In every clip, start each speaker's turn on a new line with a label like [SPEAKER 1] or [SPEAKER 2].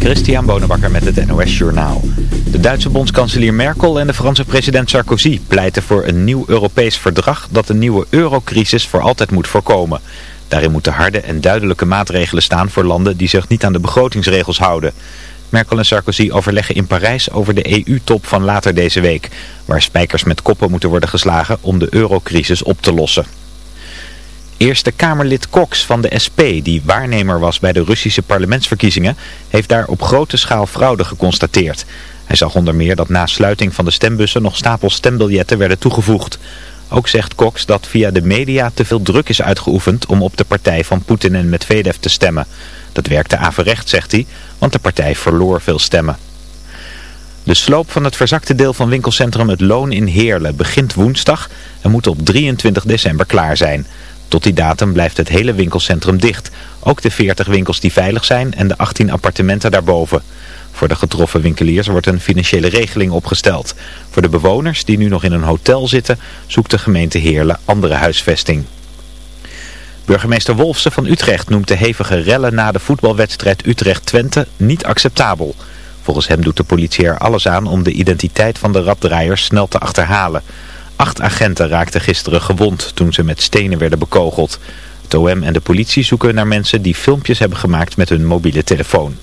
[SPEAKER 1] Christian Bonenbakker met het NOS Journaal. De Duitse bondskanselier Merkel en de Franse president Sarkozy pleiten voor een nieuw Europees verdrag dat een nieuwe eurocrisis voor altijd moet voorkomen. Daarin moeten harde en duidelijke maatregelen staan voor landen die zich niet aan de begrotingsregels houden. Merkel en Sarkozy overleggen in Parijs over de EU-top van later deze week, waar spijkers met koppen moeten worden geslagen om de eurocrisis op te lossen. Eerste Kamerlid Cox van de SP, die waarnemer was bij de Russische parlementsverkiezingen, heeft daar op grote schaal fraude geconstateerd. Hij zag onder meer dat na sluiting van de stembussen nog stapels stembiljetten werden toegevoegd. Ook zegt Cox dat via de media te veel druk is uitgeoefend om op de partij van Poetin en Medvedev te stemmen. Dat werkte averecht, zegt hij, want de partij verloor veel stemmen. De sloop van het verzakte deel van winkelcentrum Het Loon in Heerlen begint woensdag en moet op 23 december klaar zijn. Tot die datum blijft het hele winkelcentrum dicht. Ook de 40 winkels die veilig zijn en de 18 appartementen daarboven. Voor de getroffen winkeliers wordt een financiële regeling opgesteld. Voor de bewoners die nu nog in een hotel zitten, zoekt de gemeente Heerlen andere huisvesting. Burgemeester Wolfsen van Utrecht noemt de hevige rellen na de voetbalwedstrijd Utrecht-Twente niet acceptabel. Volgens hem doet de politie er alles aan om de identiteit van de raddraaiers snel te achterhalen. Acht agenten raakten gisteren gewond toen ze met stenen werden bekogeld. Het OM en de politie zoeken naar mensen die filmpjes hebben gemaakt met hun mobiele telefoon.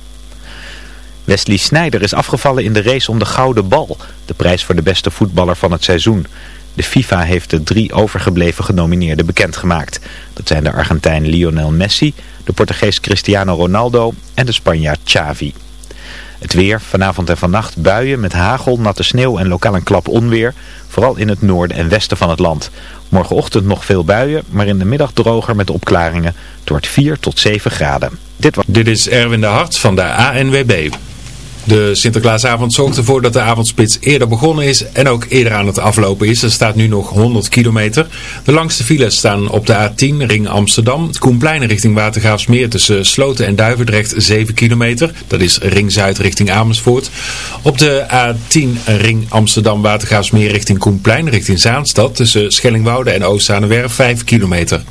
[SPEAKER 1] Wesley Sneijder is afgevallen in de race om de Gouden Bal, de prijs voor de beste voetballer van het seizoen. De FIFA heeft de drie overgebleven genomineerden bekendgemaakt. Dat zijn de Argentijn Lionel Messi, de Portugees Cristiano Ronaldo en de Spanjaard Xavi. Het weer, vanavond en vannacht buien met hagel, natte sneeuw en lokaal een klap onweer. Vooral in het noorden en westen van het land. Morgenochtend nog veel buien, maar in de middag droger met opklaringen. Het wordt 4 tot 7 graden.
[SPEAKER 2] Dit, was... Dit is Erwin de Hart van de ANWB. De Sinterklaasavond zorgt ervoor dat de avondspits eerder begonnen is en ook eerder aan het aflopen is. Er staat nu nog 100 kilometer. De langste files staan op de A10 ring Amsterdam. Koenplein richting Watergraafsmeer tussen Sloten en Duivendrecht 7 kilometer. Dat is ring Zuid richting Amersfoort. Op de A10 ring Amsterdam Watergraafsmeer richting Koenplein richting Zaanstad tussen Schellingwoude en Oostzaanewerf 5 kilometer.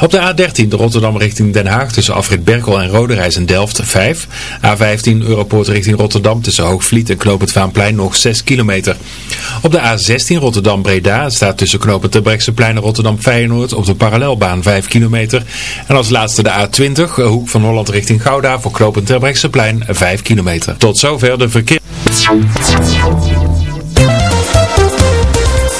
[SPEAKER 2] Op de A13 de Rotterdam richting Den Haag tussen Afrit Berkel en Roderijs en Delft 5. A15 Europoort richting Rotterdam tussen Hoogvliet en Knopend Vaanplein nog 6 kilometer. Op de A16 Rotterdam-Breda staat tussen Knopend Terbrechtseplein en Rotterdam-Feyenoord op de parallelbaan 5 kilometer. En als laatste de A20, hoek van Holland richting Gouda voor Knopend Terbrechtseplein 5 kilometer. Tot zover de verkeer...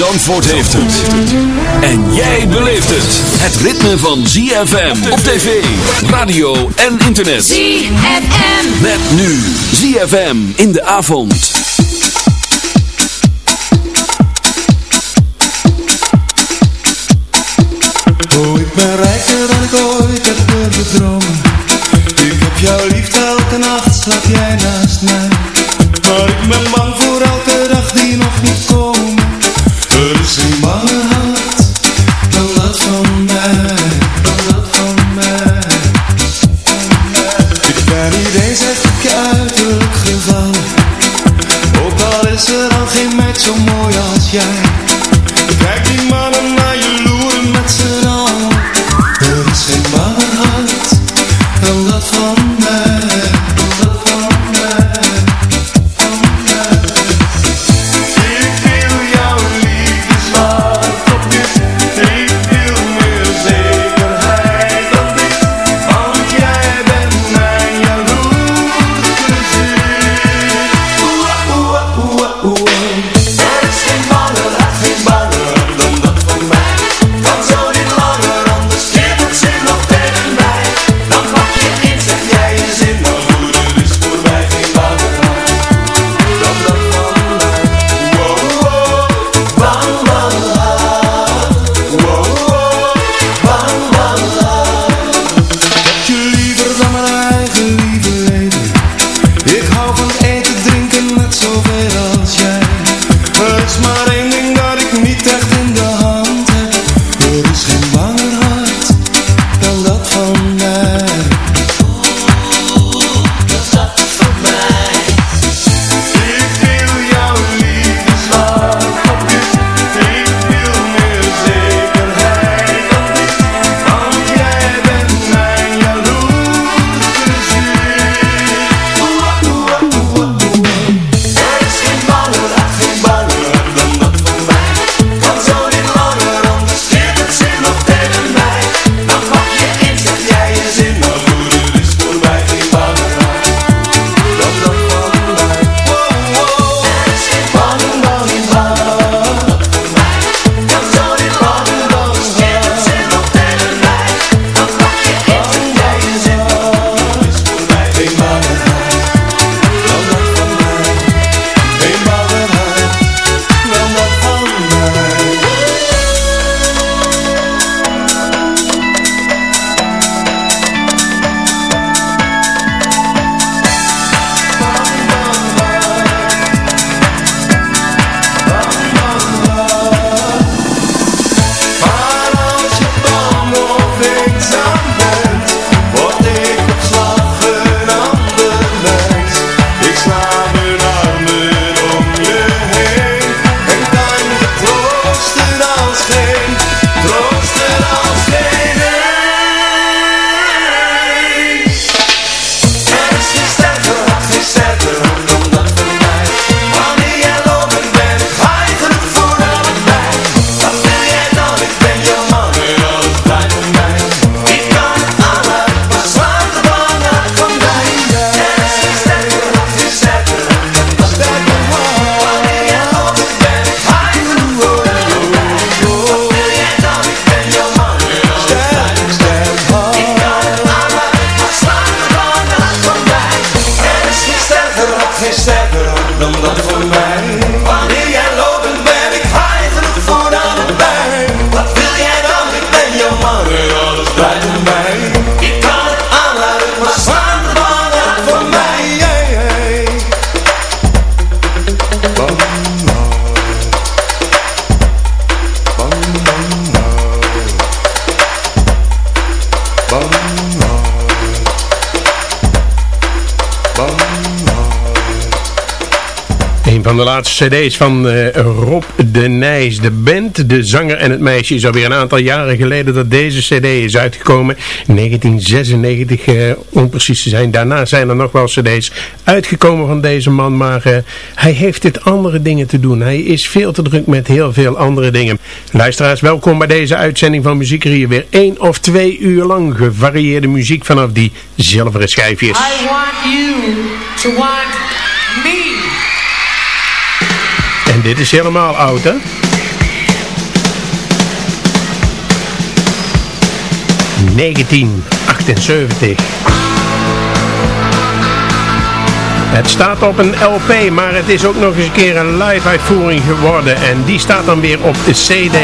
[SPEAKER 3] Zandvoort heeft het. En jij beleeft het. Het ritme van ZFM op tv, radio en internet.
[SPEAKER 4] ZFM.
[SPEAKER 3] Met nu ZFM in de avond.
[SPEAKER 5] Oh, ik ben rijker dan ik ooit heb durven dromen. Ik heb jou lief, elke nacht slaap jij naast mij. Maar ik ben bang voor elke Bang
[SPEAKER 6] cd's van eh, Rob de Nijs. De band, de zanger en het meisje is alweer een aantal jaren geleden dat deze cd is uitgekomen. 1996 eh, om precies te zijn. Daarna zijn er nog wel cd's uitgekomen van deze man. Maar eh, hij heeft dit andere dingen te doen. Hij is veel te druk met heel veel andere dingen. Luisteraars, welkom bij deze uitzending van Muziek Hier. Weer één of twee uur lang gevarieerde muziek vanaf die zilveren schijfjes.
[SPEAKER 4] I want you to want
[SPEAKER 6] Dit is helemaal oud, hè? ...1978. Het staat op een LP, maar het is ook nog eens een keer een live uitvoering geworden... ...en die staat dan weer op de CD.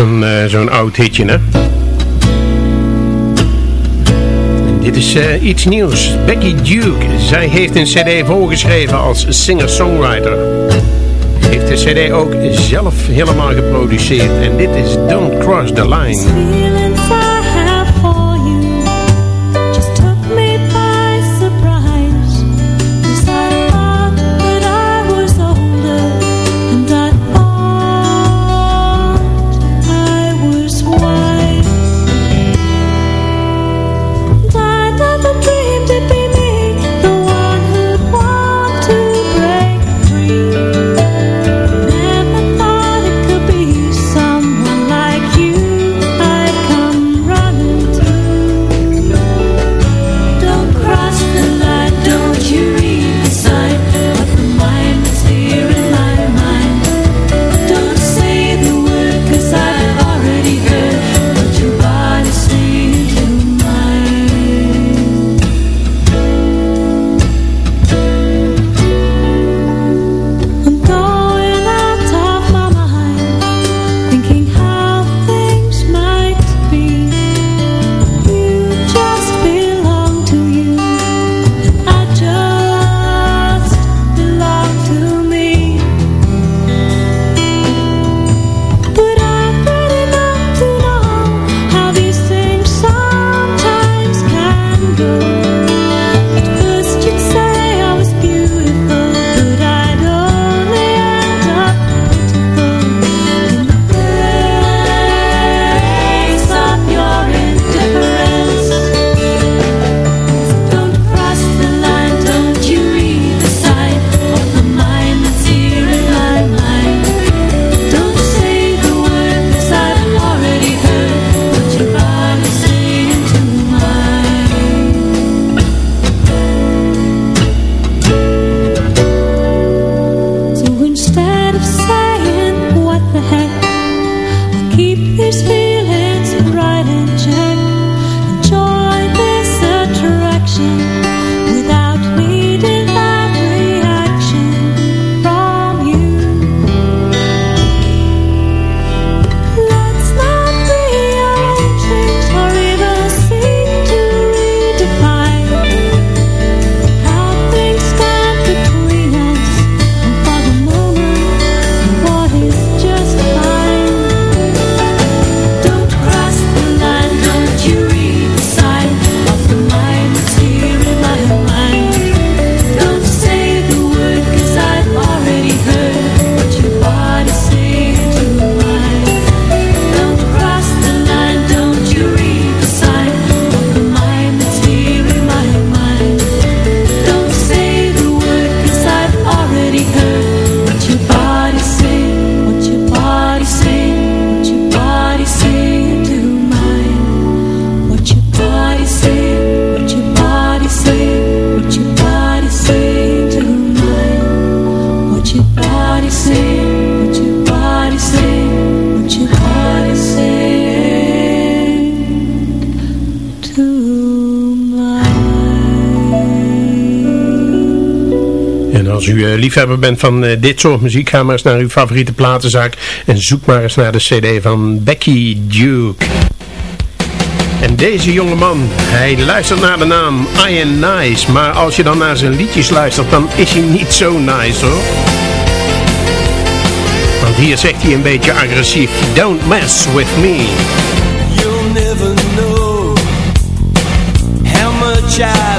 [SPEAKER 7] Zo'n uh, zo'n oud hitje, hè? Dit is uh, iets nieuws. Becky Duke. Zij heeft een cd voorgeschreven als singer-songwriter. Heeft de cd ook zelf helemaal geproduceerd. En dit is Don't Cross the Line. Liefhebber bent van uh, dit soort muziek, ga maar eens naar uw favoriete platenzaak en zoek maar eens naar de cd van Becky Duke. En deze jonge man, hij luistert naar de naam Ian Nice, maar als je dan naar zijn liedjes luistert, dan is hij niet zo nice hoor. Want hier zegt hij een beetje agressief, don't mess with me.
[SPEAKER 8] You'll never know how much I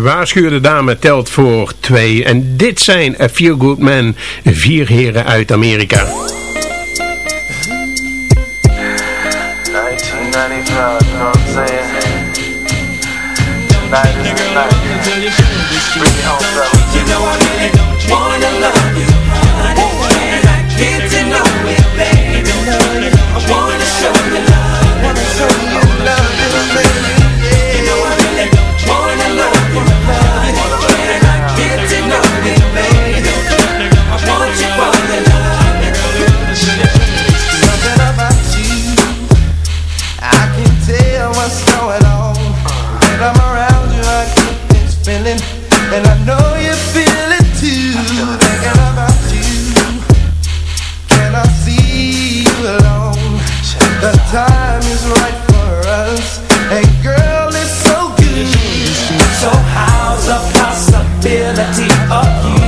[SPEAKER 6] waarschuwde dame telt voor twee. En dit zijn A Few Good Men, vier heren uit Amerika.
[SPEAKER 9] 1995,
[SPEAKER 5] see
[SPEAKER 8] of you.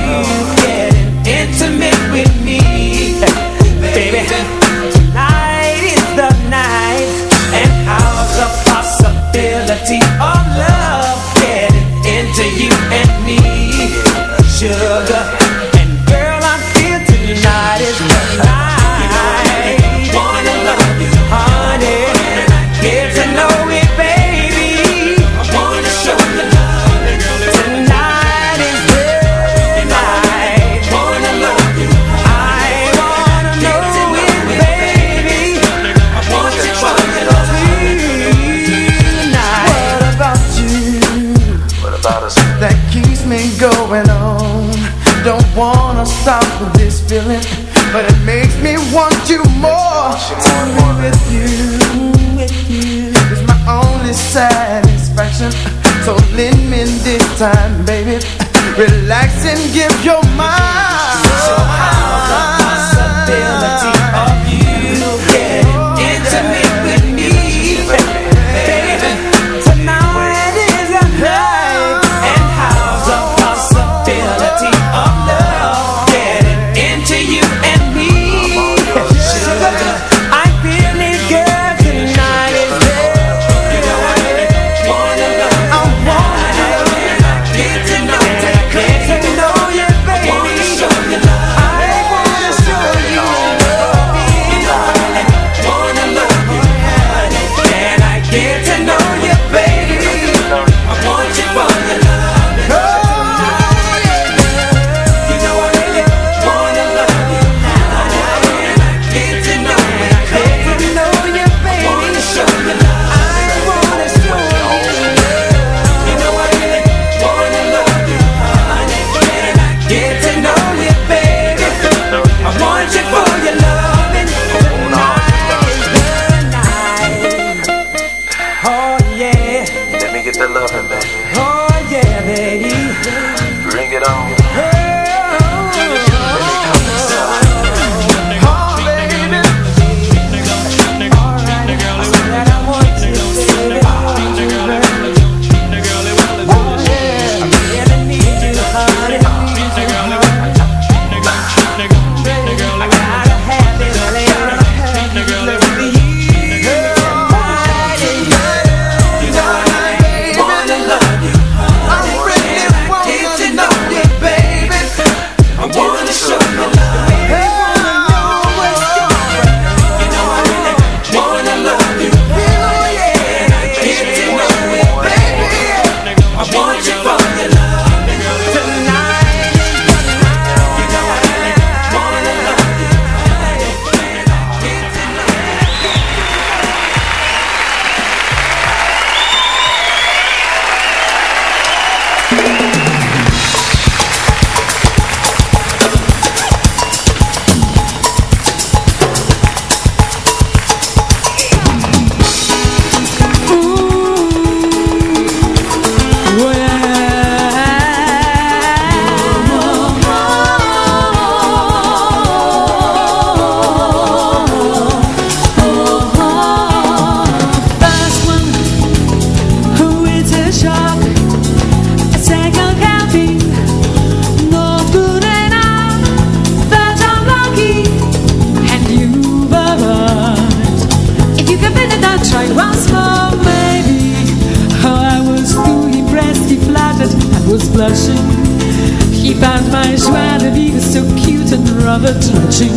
[SPEAKER 10] never touching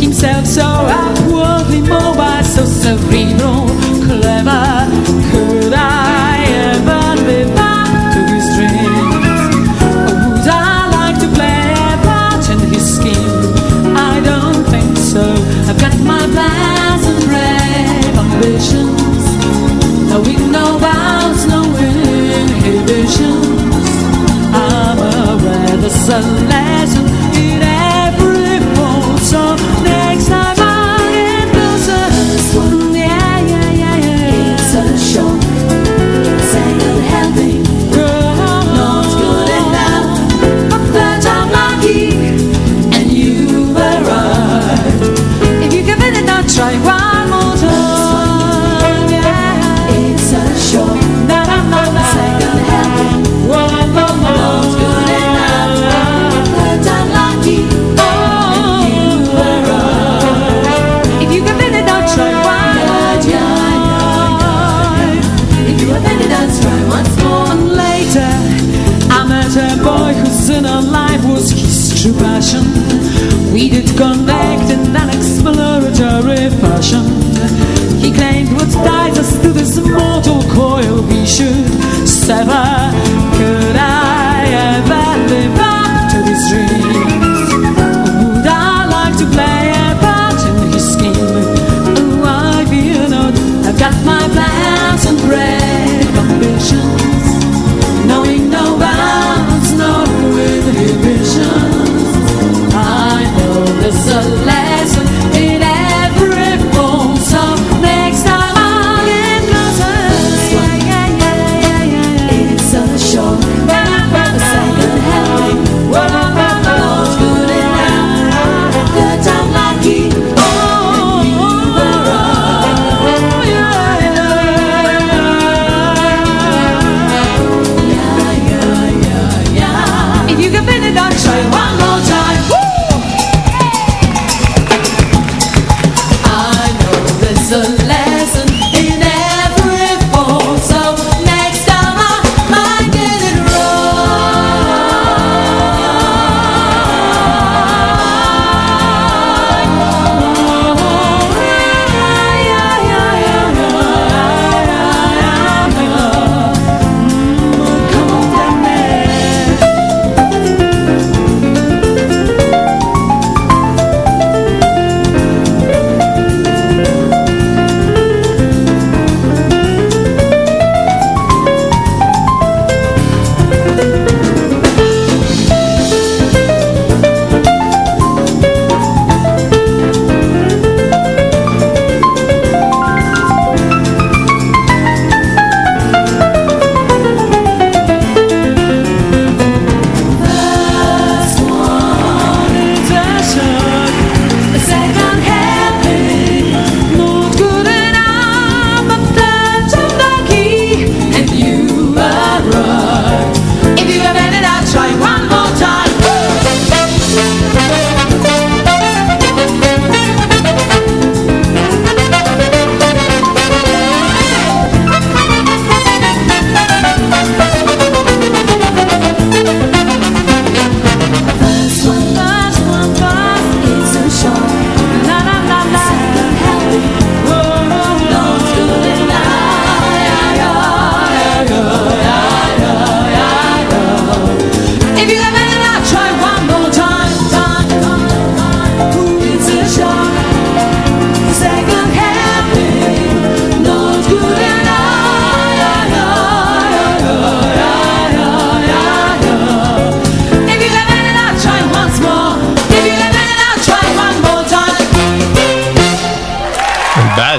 [SPEAKER 10] himself so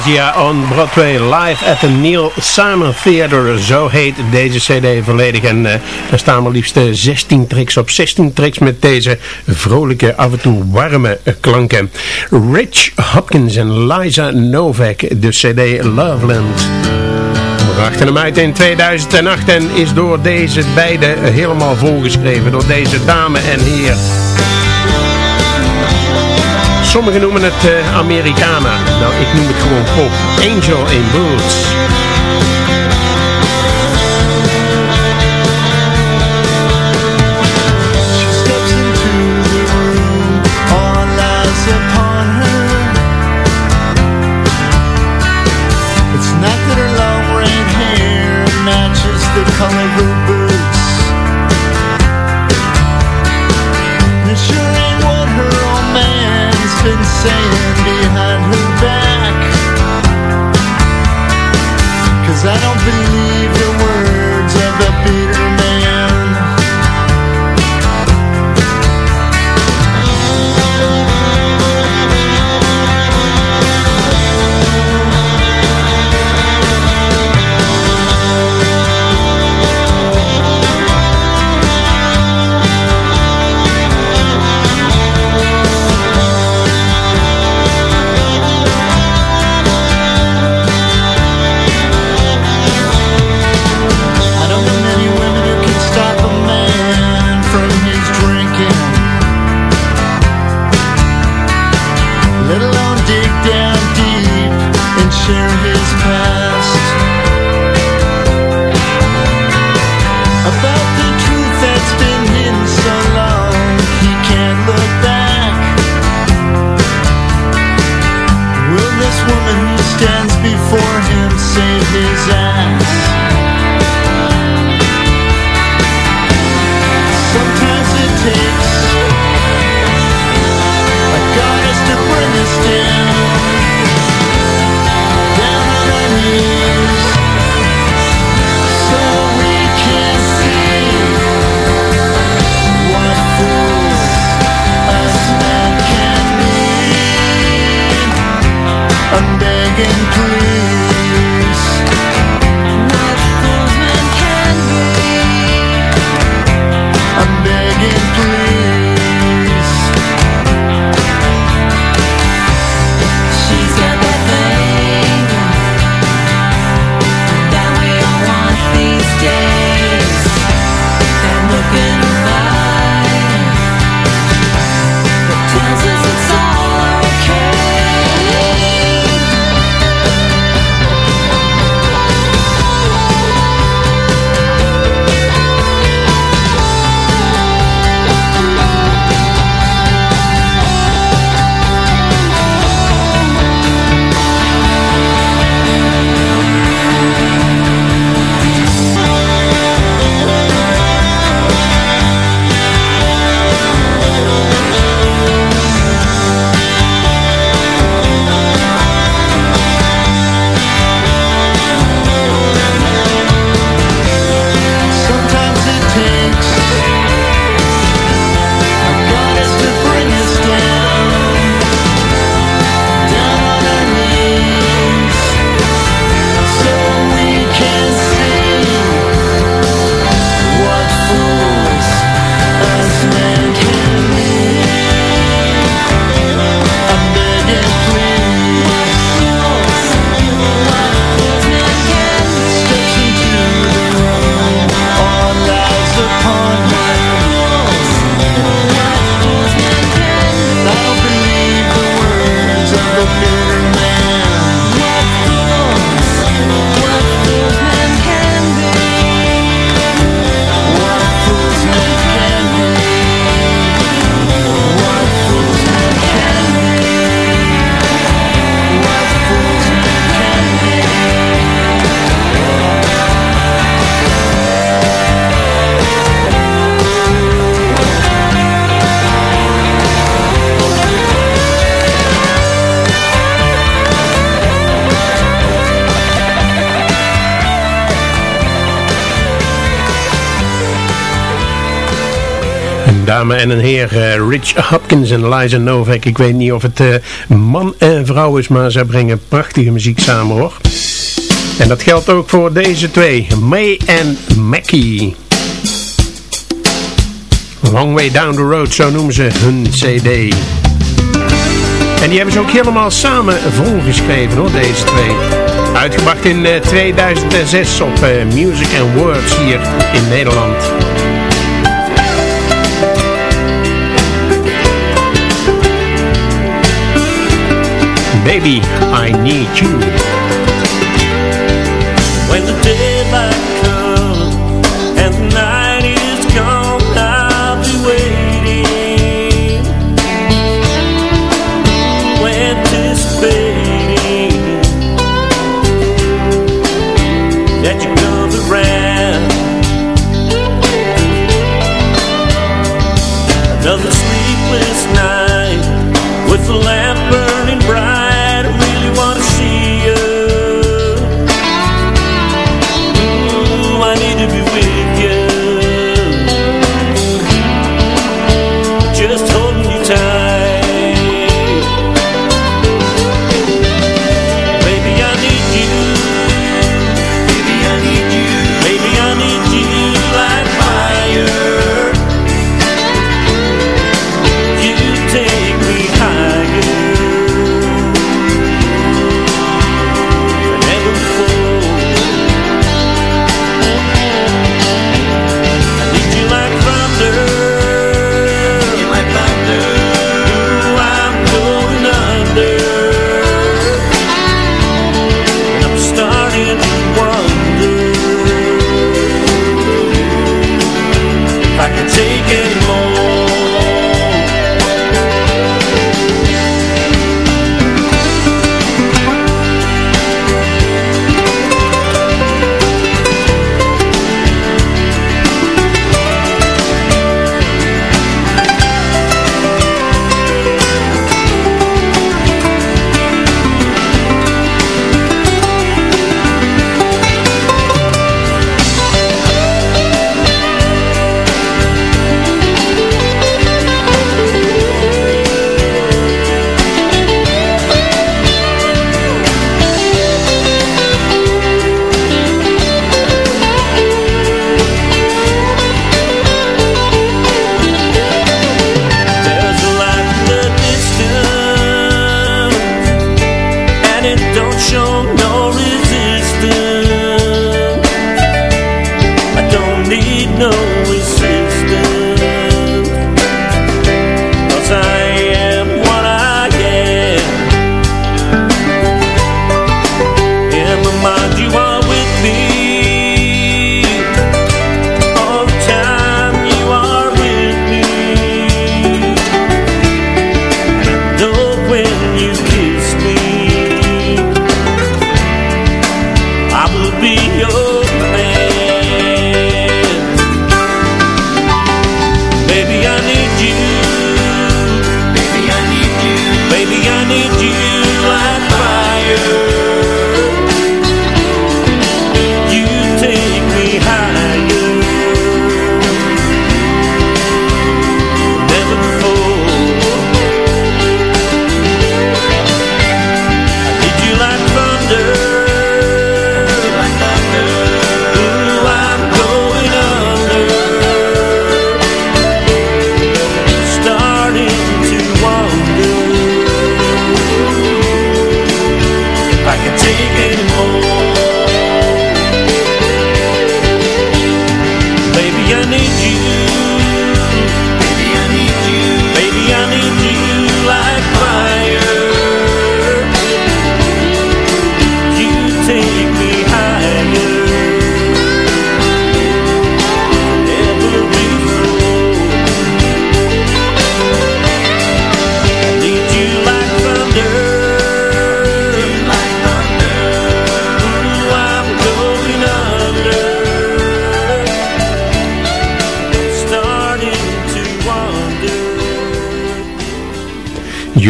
[SPEAKER 10] On
[SPEAKER 6] Broadway live at the Neil Simon Theater. Zo heet deze cd volledig. En eh, uh, er staan maar liefst eh, 16 tricks op. 16 tricks met deze vrolijke, af en toe warme eh, klanken. Rich Hopkins en Liza Novak, de cd Loveland. Brachten hem uit in 2008 en is door deze beide helemaal volgeschreven. Door deze dame en heer. Sommigen noemen het uh, Americana. Nou, ik noem het gewoon pop. Angel in Boots. dame en een heer, eh, Rich Hopkins en Liza Novak. Ik weet niet of het eh, man en vrouw is, maar ze brengen prachtige muziek samen hoor. En dat geldt ook voor deze twee, May en Mackie. Long Way Down the Road, zo noemen ze hun cd. En die hebben ze ook helemaal samen volgeschreven hoor, deze twee. Uitgebracht in eh, 2006 op Music and Words hier in Nederland. Baby, I need you.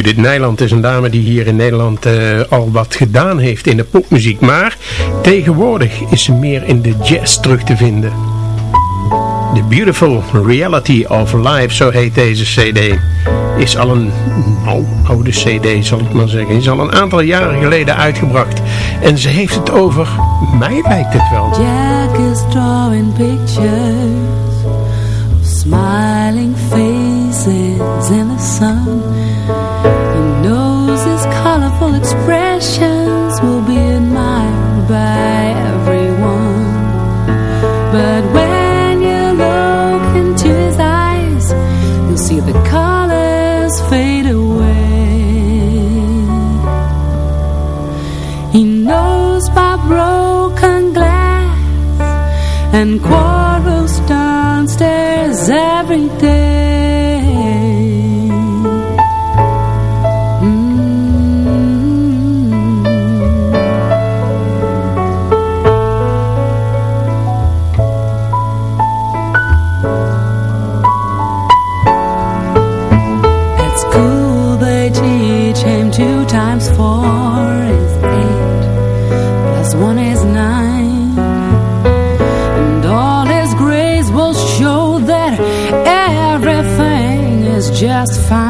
[SPEAKER 6] Judith Nijland is een dame die hier in Nederland eh, al wat gedaan heeft in de popmuziek. Maar tegenwoordig is ze meer in de jazz terug te vinden. The Beautiful Reality of Life, zo heet deze cd. Is al een nou, oude cd, zal ik maar zeggen. Is al een aantal jaren geleden uitgebracht. En ze heeft het over, mij lijkt het wel.
[SPEAKER 10] Jack is drawing pictures of smiling faces in the sun. Colorful expressions will be admired by everyone. But when you look into his eyes, you'll see the colors fade away. He knows by broken glass and quarrels downstairs every day. Just fine.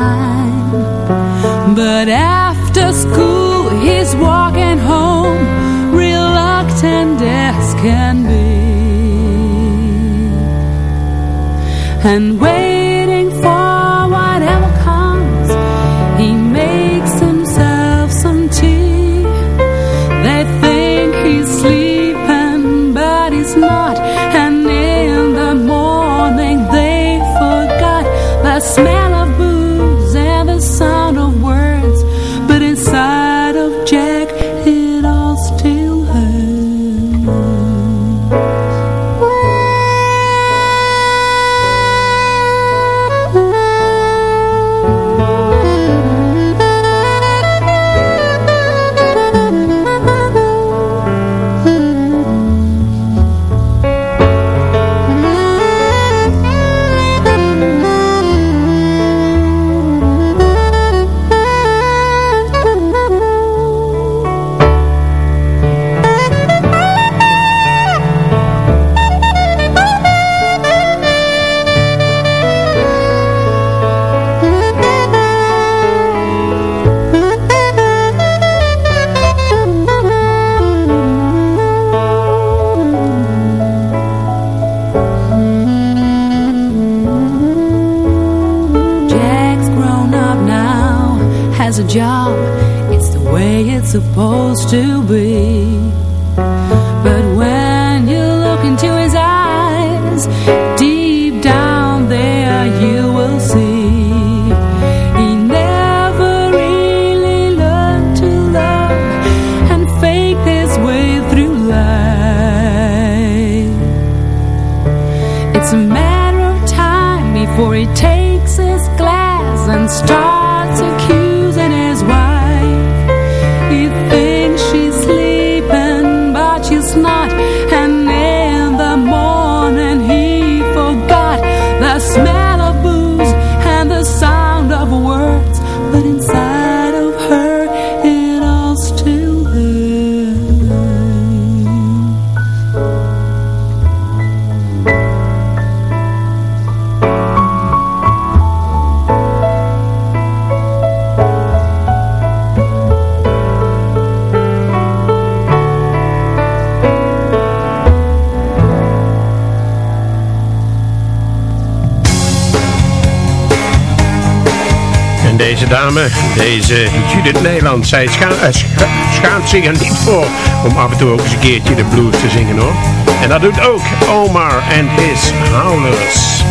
[SPEAKER 6] Deze dame, deze Judith Nederland, zij scha eh, scha- schaamt zich er niet voor om af en toe ook eens een keertje de blues te zingen hoor. En dat doet ook Omar and his Howlers.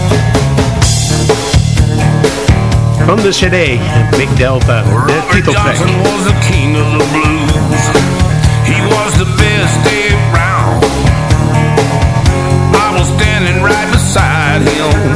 [SPEAKER 6] Van de cd Big Delta, de titeltrack.
[SPEAKER 11] Johnson was the king of the blues. He was the best around. I was standing right beside him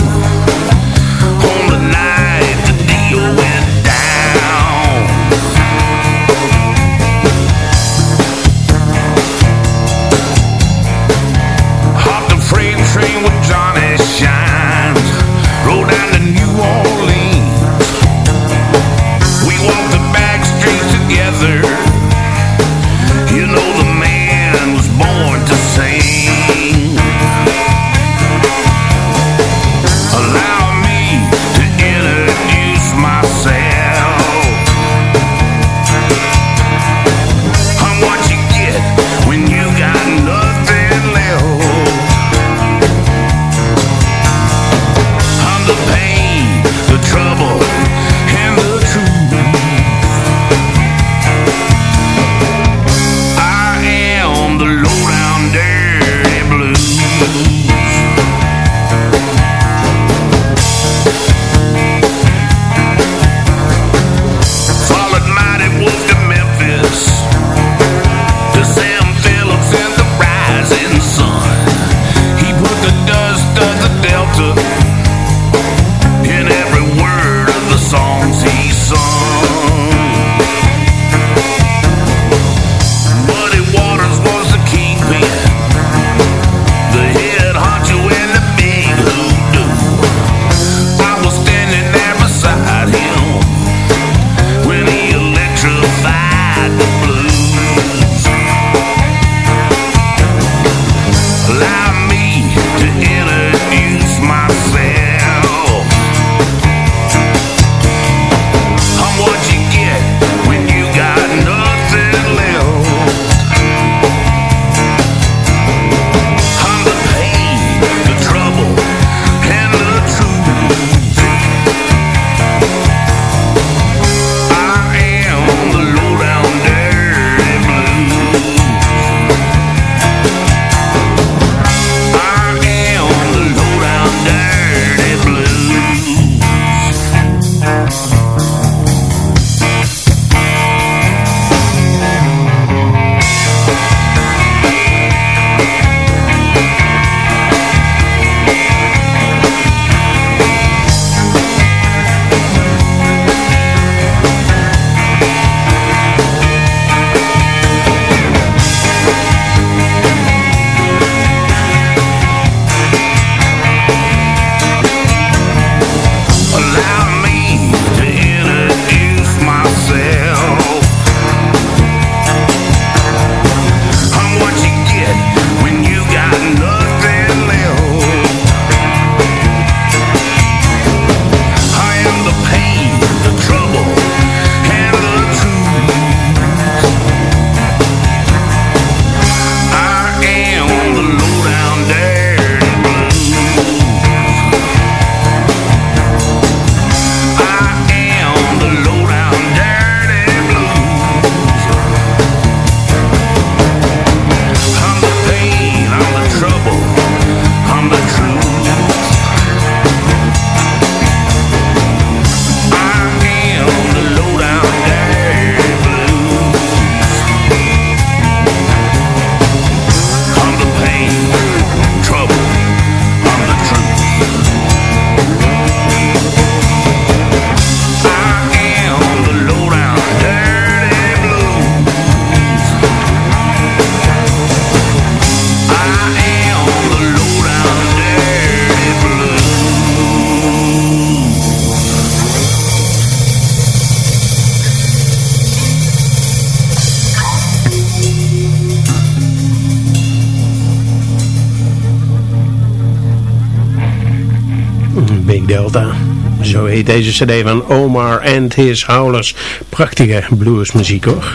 [SPEAKER 12] deze cd van Omar and His Howlers. Prachtige bluesmuziek hoor.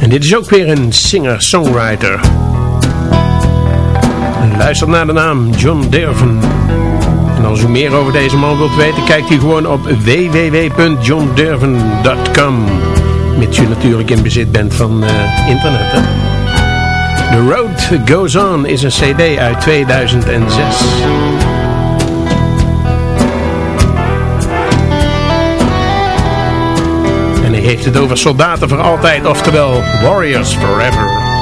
[SPEAKER 12] En dit is ook weer een singer-songwriter. Luister naar de naam John Derven. En als u meer over deze man wilt weten, kijkt u gewoon op www.johndurven.com. Mits u natuurlijk in bezit bent van uh, internet. Hè? The Road Goes On is een cd uit 2006. En hij heeft het over soldaten voor altijd, oftewel Warriors Forever.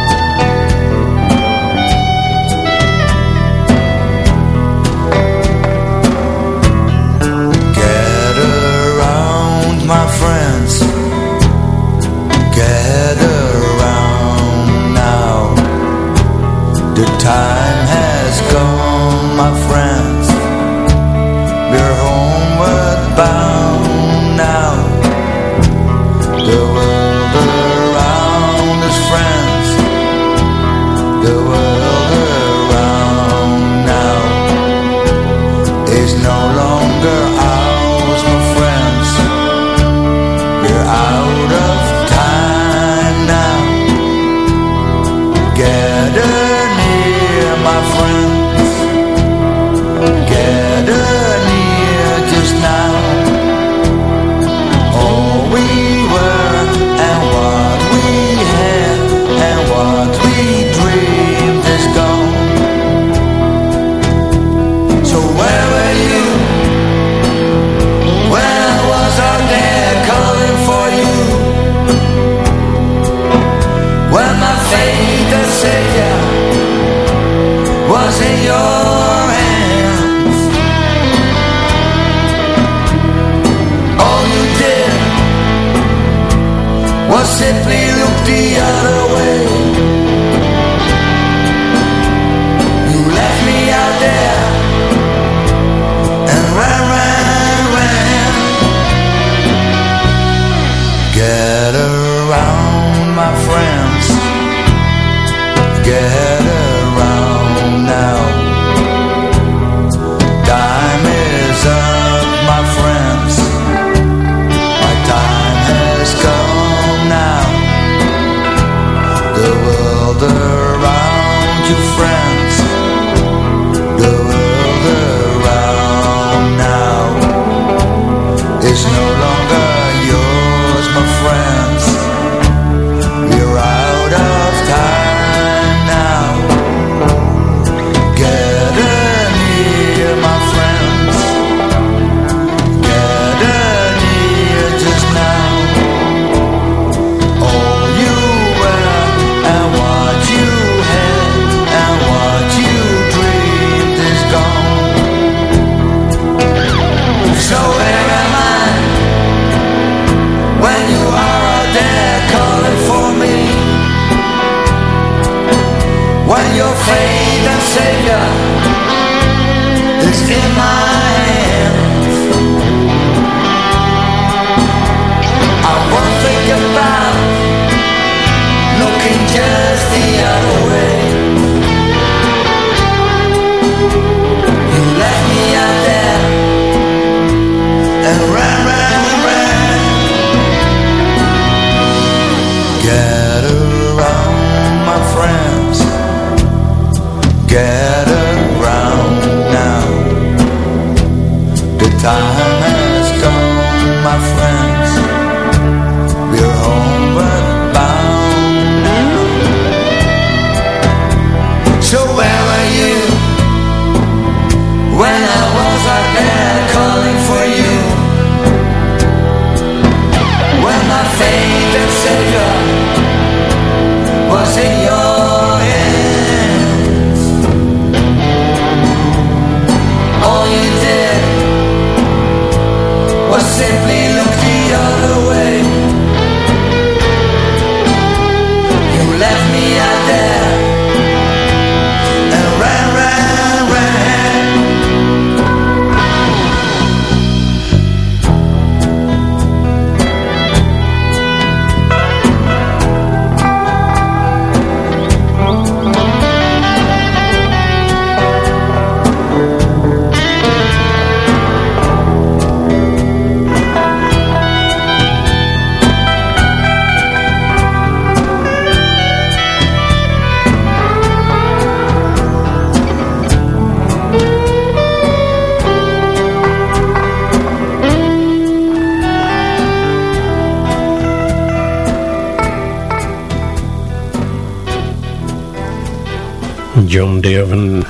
[SPEAKER 13] John Dearven.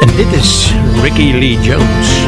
[SPEAKER 13] En dit is Ricky Lee Jones.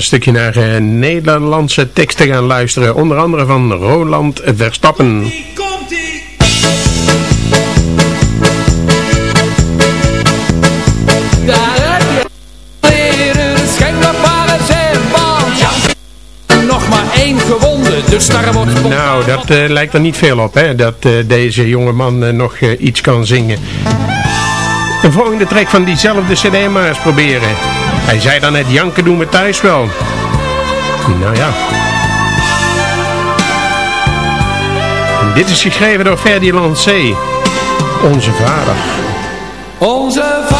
[SPEAKER 13] Een stukje naar eh, Nederlandse teksten gaan luisteren. Onder andere van Roland Verstappen.
[SPEAKER 14] Dus.
[SPEAKER 13] Nou, dat eh, lijkt er niet veel op, hè, dat eh, deze jonge man nog iets kan zingen. De volgende track van diezelfde cd maar eens proberen. Hij zei dan net, janken doen we thuis wel. Nou ja. Dit is geschreven door Ferdinand C. Onze vader.
[SPEAKER 14] Onze Vader